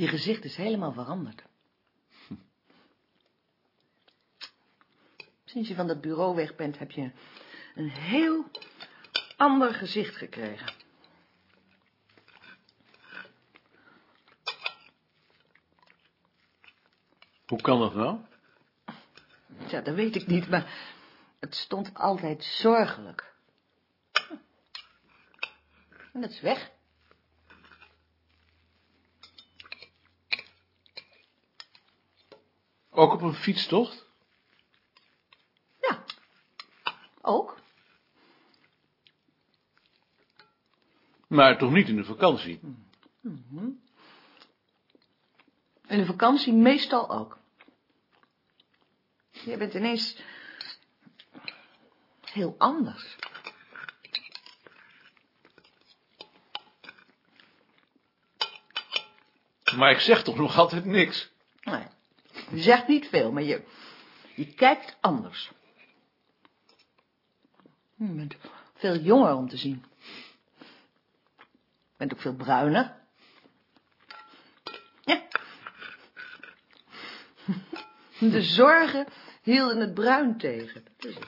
Je gezicht is helemaal veranderd. Sinds je van dat bureau weg bent, heb je een heel ander gezicht gekregen. Hoe kan dat nou? Ja, dat weet ik niet, maar het stond altijd zorgelijk. En dat is weg. Ook op een fietstocht? Ja, ook. Maar toch niet in de vakantie? In de vakantie meestal ook. Je bent ineens heel anders. Maar ik zeg toch nog altijd niks? Nee, je zegt niet veel, maar je, je kijkt anders. Je bent veel jonger om te zien. Je bent ook veel bruiner. Ja. De zorgen hielden het bruin tegen. Dat.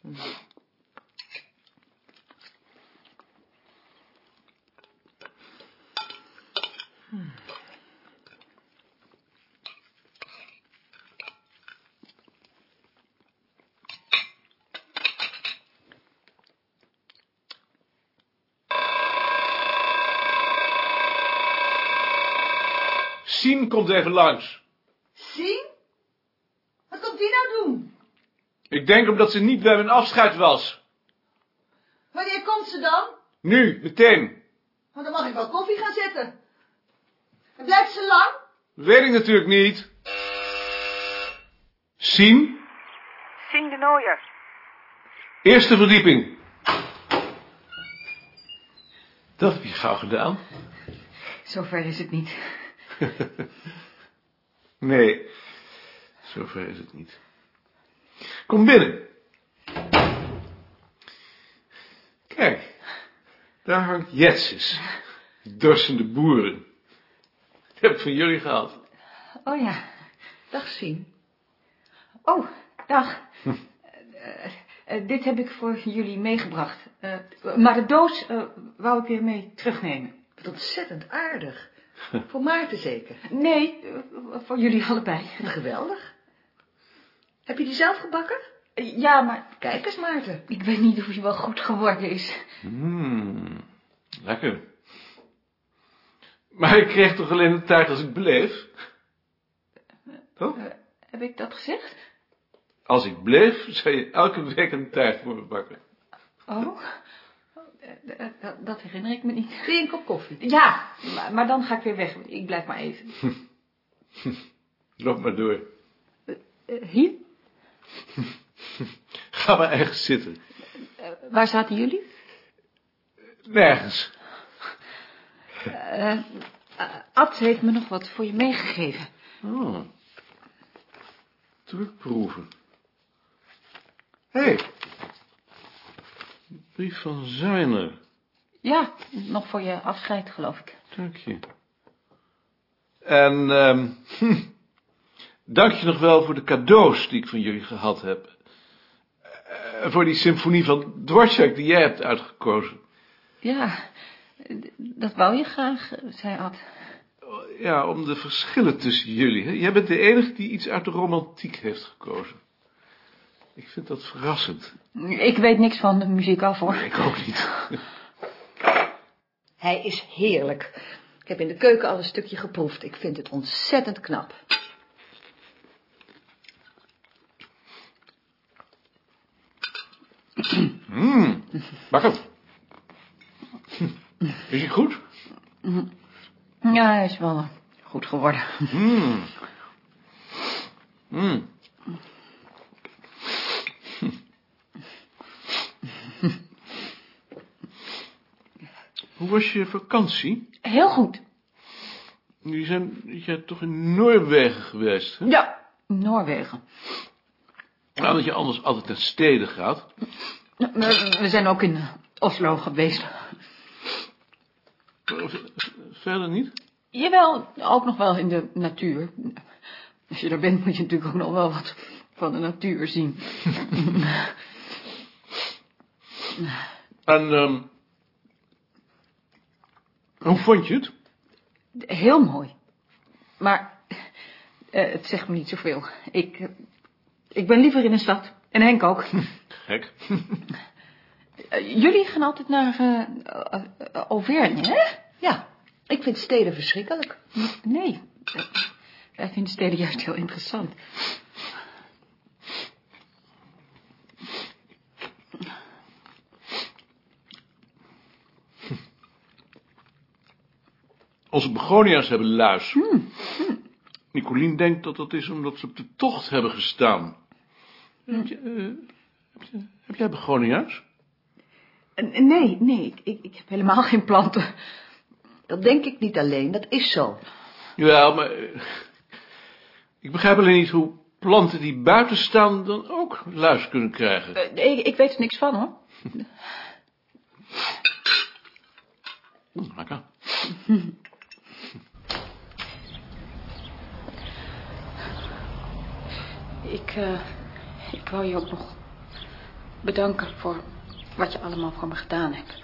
Sien komt even langs. Zien? Wat komt die nou doen? Ik denk omdat ze niet bij mijn afscheid was. Wanneer komt ze dan? Nu, meteen. Want dan mag ik wel koffie gaan zetten. En blijft ze lang? Weet ik natuurlijk niet. Sien, Sien de Nooier. eerste verdieping. Dat heb je gauw gedaan. Zover is het niet. Nee, zover is het niet. Kom binnen. Kijk, daar hangt Jetsus. Dorsende boeren. Die heb ik van jullie gehad. Oh ja. Dag zien. Oh, dag. Eh, eh, dit heb ik voor jullie meegebracht. Eh, maar de doos eh, wou ik weer mee terugnemen. Wat ontzettend aardig. Voor Maarten zeker. Nee, voor jullie allebei. Geweldig. Heb je die zelf gebakken? Ja, maar Kijk eens, Maarten. ik weet niet of hij wel goed geworden is. Mmm, lekker. Maar ik kreeg toch alleen de taart als ik bleef? Toch? Eh, heb ik dat gezegd? Als ik bleef, zou je elke week een taart voor me bakken. Oh, dat, dat herinner ik me niet. Wil je een kop koffie? Ja, maar, maar dan ga ik weer weg. Ik blijf maar even. Loop maar door. Eh, hier? Ga maar ergens zitten. Eh, waar zaten jullie? Nergens. Eh, eh, Ad heeft me nog wat voor je meegegeven. Oh. Drukproeven. Hé. Hey. Brief van Zuiner. Ja, nog voor je afscheid, geloof ik. Dank je. En, ehm hm, dank je nog wel voor de cadeaus die ik van jullie gehad heb. Eh, voor die symfonie van Dvorak die jij hebt uitgekozen. Ja, dat wou je graag, zei Ad. Ja, om de verschillen tussen jullie. Hè? Jij bent de enige die iets uit de romantiek heeft gekozen. Ik vind dat verrassend. Ik weet niks van de muziek af, hoor. Ik ook niet. Hij is heerlijk. Ik heb in de keuken al een stukje geproefd. Ik vind het ontzettend knap. Mmm, lekker. Is het goed? Ja, hij is wel goed geworden. Mmm. Mmm. Hoe was je vakantie? Heel goed. Jullie zijn, je bent toch in Noorwegen geweest, hè? Ja, Noorwegen. Nou, dat je anders altijd naar steden gaat. We, we zijn ook in Oslo geweest. verder niet? Jawel, ook nog wel in de natuur. Als je daar bent, moet je natuurlijk ook nog wel wat van de natuur zien. En, ehm hoe vond je het? Heel mooi. Maar eh, het zegt me niet zoveel. Ik, ik ben liever in een stad. En Henk ook. Gek. Eh, jullie gaan altijd naar eh, Auvergne, hè? Ja, ik vind steden verschrikkelijk. Nee, wij vinden steden juist heel interessant. Onze begonia's hebben luis. Nicolien denkt dat dat is omdat ze op de tocht hebben gestaan. Heb, je, heb, je- heb jij begonia's? Eh, Nee, nee, ik, ik, heb helemaal geen planten. Dat denk ik niet alleen, dat is zo. Ja, maar... eh, ik begrijp alleen niet hoe planten die buiten staan dan ook luis kunnen krijgen. Ik weet er niks van, hoor. Hm, lekker. Ik, eh, ik wou je ook nog bedanken voor wat je allemaal voor me gedaan hebt.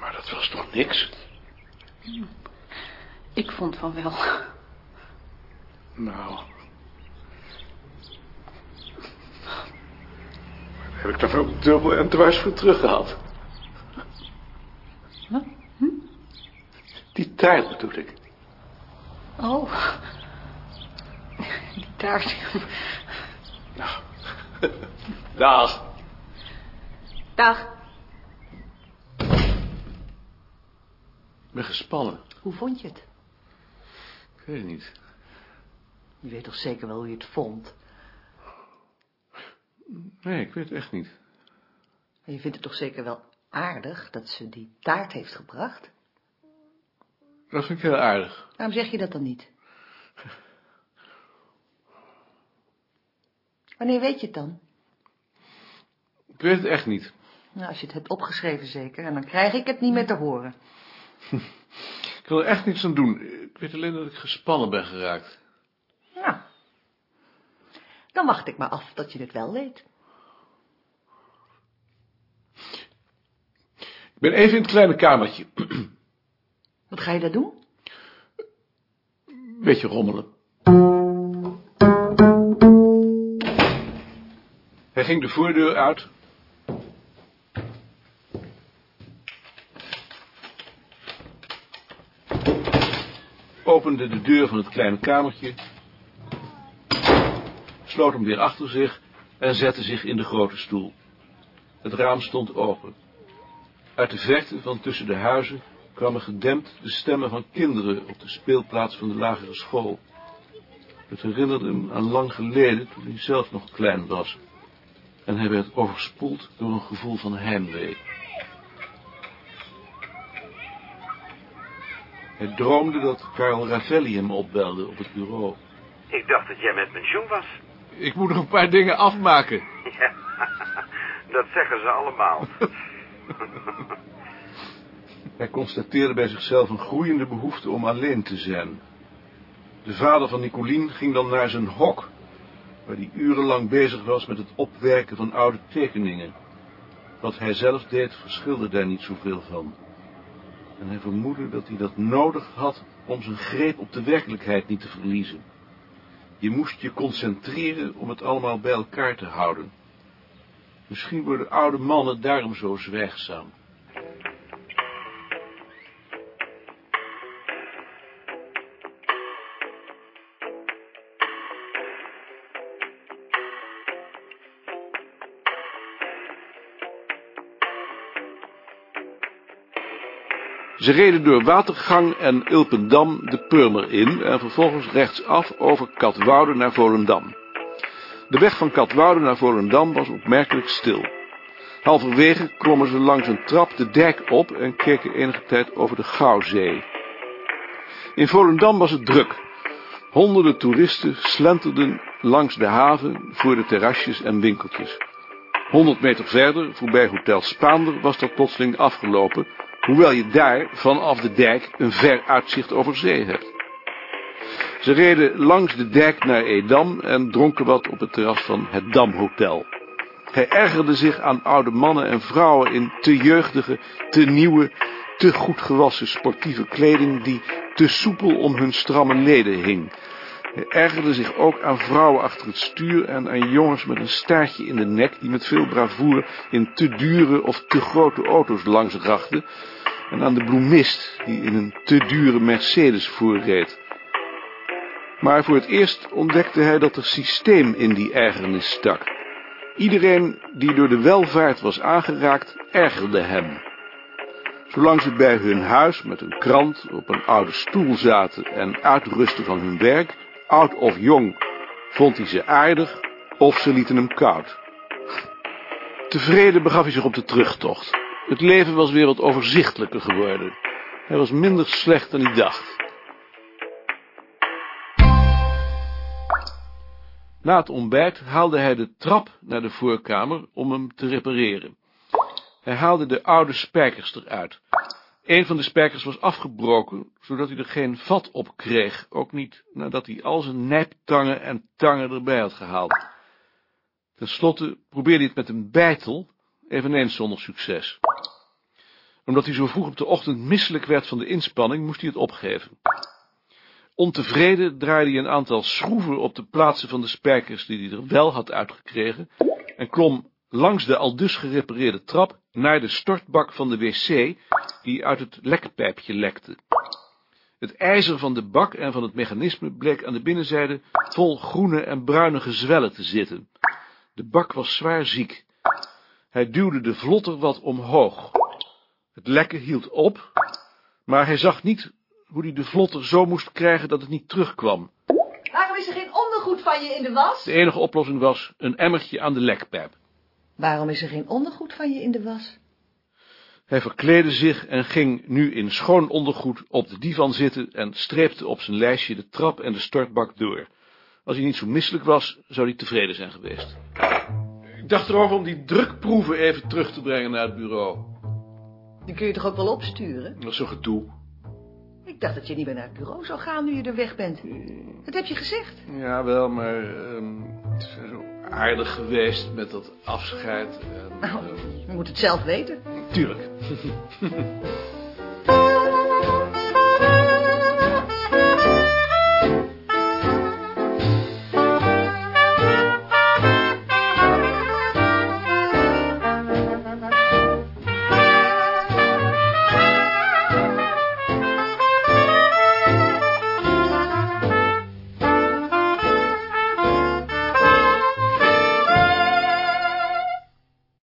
Maar dat was toch niks? Ik vond van wel. Nou... Heb ik daar ook dubbel en dwars voor teruggehaald? Wat? Die taart bedoel ik. Oh. Taart. Dag. Dag. Ik ben gespannen. Hoe vond je het? Ik weet het niet. Je weet toch zeker wel hoe je het vond? Nee, ik weet het echt niet. En je vindt het toch zeker wel aardig dat ze die taart heeft gebracht? Dat vind ik heel aardig. Waarom zeg je dat dan niet? Wanneer weet je het dan? Ik weet het echt niet. Nou, als je het hebt opgeschreven zeker, en dan krijg ik het niet meer te horen. Ik wil er echt niets aan doen. Ik weet alleen dat ik gespannen ben geraakt. Nou, dan wacht ik maar af dat je het wel weet. Ik ben even in het kleine kamertje. Wat ga je daar doen? Beetje rommelen. Hij ging de voordeur uit. Opende de deur van het kleine kamertje. Sloot hem weer achter zich en zette zich in de grote stoel. Het raam stond open. Uit de verte van tussen de huizen kwamen gedempt de stemmen van kinderen op de speelplaats van de lagere school. Het herinnerde hem aan lang geleden, toen hij zelf nog klein was. En hij werd overspoeld door een gevoel van heimwee. Hij droomde dat Karel Ravelli hem opbelde op het bureau. Ik dacht dat jij met pensioen was. Ik moet nog een paar dingen afmaken. Ja, dat zeggen ze allemaal. Hij constateerde bij zichzelf een groeiende behoefte om alleen te zijn. De vader van Nicolien ging dan naar zijn hok, waar hij urenlang bezig was met het opwerken van oude tekeningen. Wat hij zelf deed, verschilde daar niet zoveel van. En hij vermoedde dat hij dat nodig had om zijn greep op de werkelijkheid niet te verliezen. Je moest je concentreren om het allemaal bij elkaar te houden. Misschien worden oude mannen daarom zo zwijgzaam. Ze reden door Watergang en Ilpendam de Purmer in en vervolgens rechtsaf over Katwoude naar Volendam. De weg van Katwoude naar Volendam was opmerkelijk stil. Halverwege klommen ze langs een trap de dijk op en keken enige tijd over de Gouwzee. In Volendam was het druk. Honderden toeristen slenterden langs de haven voor de terrasjes en winkeltjes. Honderd meter verder, voorbij Hotel Spaander, was dat plotseling afgelopen Hoewel je daar, vanaf de dijk, een ver uitzicht over zee hebt. Ze reden langs de dijk naar Edam en dronken wat op het terras van het Damhotel. Hij ergerde zich aan oude mannen en vrouwen in te jeugdige, te nieuwe, te goed gewassen sportieve kleding die te soepel om hun stramme leden hing. Hij ergerde zich ook aan vrouwen achter het stuur en aan jongens met een staartje in de nek die met veel bravoure in te dure of te grote auto's langs rachten en aan de bloemist die in een te dure Mercedes voorreed. Maar voor het eerst ontdekte hij dat er systeem in die ergernis stak. Iedereen die door de welvaart was aangeraakt, ergerde hem. Zolang ze bij hun huis met een krant op een oude stoel zaten en uitrusten van hun werk, oud of jong, vond hij ze aardig of ze lieten hem koud. Tevreden begaf hij zich op de terugtocht. Het leven was weer wat overzichtelijker geworden. Hij was minder slecht dan hij dacht. Na het ontbijt haalde hij de trap naar de voorkamer om hem te repareren. Hij haalde de oude spijkers eruit. Een van de spijkers was afgebroken, zodat hij er geen vat op kreeg, ook niet nadat hij al zijn nijptangen en tangen erbij had gehaald. Ten slotte probeerde hij het met een bijtel, eveneens zonder succes. Omdat hij zo vroeg op de ochtend misselijk werd van de inspanning, moest hij het opgeven. Ontevreden draaide hij een aantal schroeven op de plaatsen van de spijkers die hij er wel had uitgekregen en klom langs de aldus gerepareerde trap naar de stortbak van de wc die uit het lekpijpje lekte. Het ijzer van de bak en van het mechanisme bleek aan de binnenzijde vol groene en bruine gezwellen te zitten. De bak was zwaar ziek. Hij duwde de vlotter wat omhoog. Het lekken hield op, maar hij zag niet hoe hij de vlotter zo moest krijgen dat het niet terugkwam. Waarom is er geen ondergoed van je in de was? De enige oplossing was een emmertje aan de lekpijp. Waarom is er geen ondergoed van je in de was? Hij verkleedde zich en ging nu in schoon ondergoed op de divan zitten en streepte op zijn lijstje de trap en de stortbak door. Als hij niet zo misselijk was, zou hij tevreden zijn geweest. Ik dacht erover om die drukproeven even terug te brengen naar het bureau. Die kun je toch ook wel opsturen? Dat is zo gedoe. Ik dacht dat je niet meer naar het bureau zou gaan nu je er weg bent. Dat heb je gezegd. Ja, wel, maar ehm, het is zo aardig geweest met dat afscheid. En, Nou, ehm, je moet het zelf weten. tuurlijk.